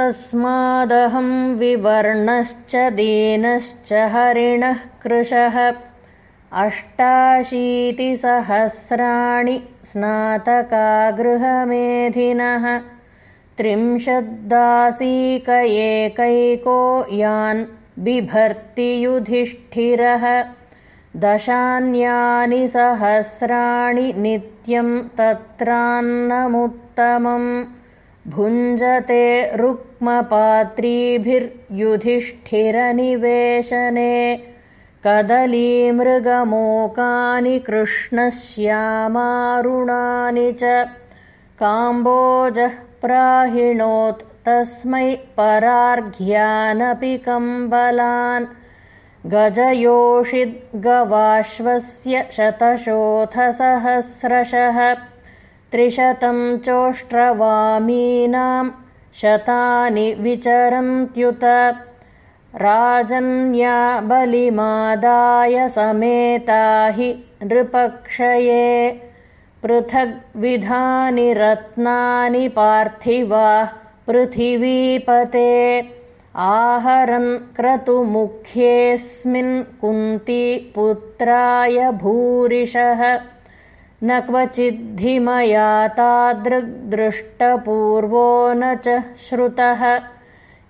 तस्मादहं विवर्णश्च दीनश्च हरिणः कृशः। अष्टाशीतिसहस्राणि स्नातकागृहमेधिनः। त्रिंशद्दासीकैको यान् बिभर्ति युधिष्ठिरः दशान्यानि सहस्राणि नित्यं तत्रान्नमुत्तमम् भुञ्जते रुक्मपात्रीभिर्युधिष्ठिरनिवेशने कदलीमृगमोकानि कृष्णश्यामारुणानि च काम्बोजः प्राहिणोत् तस्मै परार्घ्यानपि कम्बलान् गजयोषिद्गवाश्वस्य शतशोथसहस्रशः त्रिशतं चोष्ट्रवामीनां शतानि विचरन्त्युत। राजन्या बलिमादाय समेता हि नृपक्षये। पृथग्विधानि रत्नानि पार्थिवाः पृथिवीपते। आहरन् क्रतुमुख्येऽस्मिन् कुन्तीपुत्राय भूरिशः न क्वचिद्धिमया तादृग्दृष्टपूर्वो न च श्रुतः।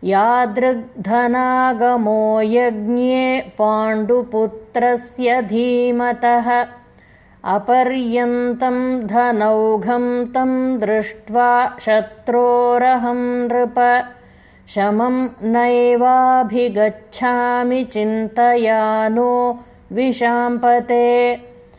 यादृग्धनागमो यज्ञे पाण्डुपुत्रस्य धीमतः। अपर्यन्तं धनौघं तं दृष्ट्वा शत्रोरहं नृप। शमं नैवाभिगच्छामि चिन्तयानो विशाम्पते